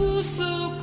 tout so?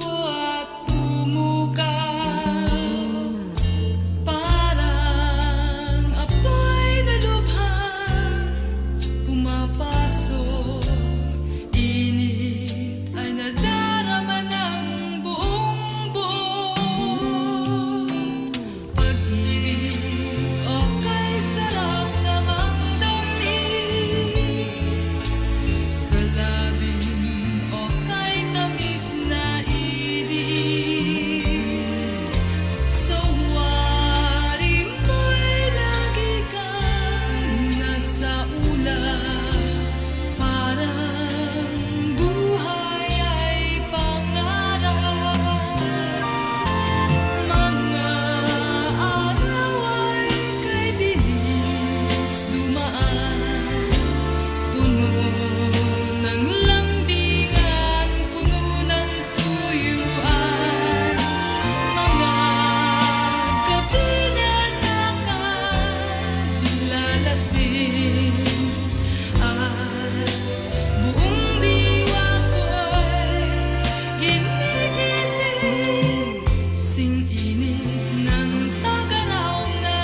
Kasing init ng tagalaw na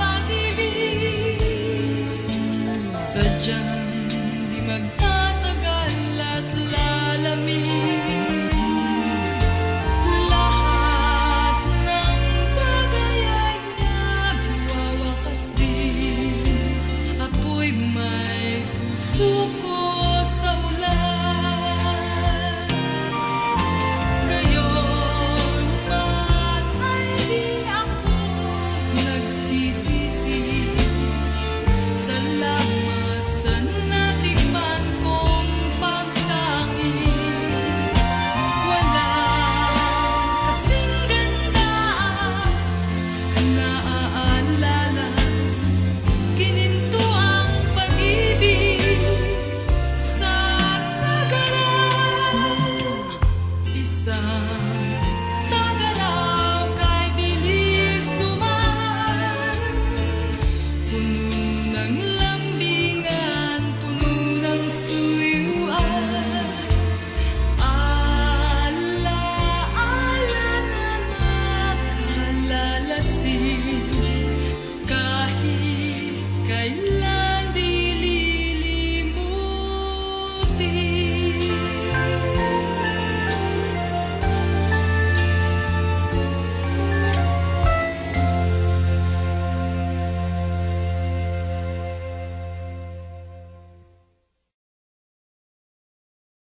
pag-ibig. Sadyang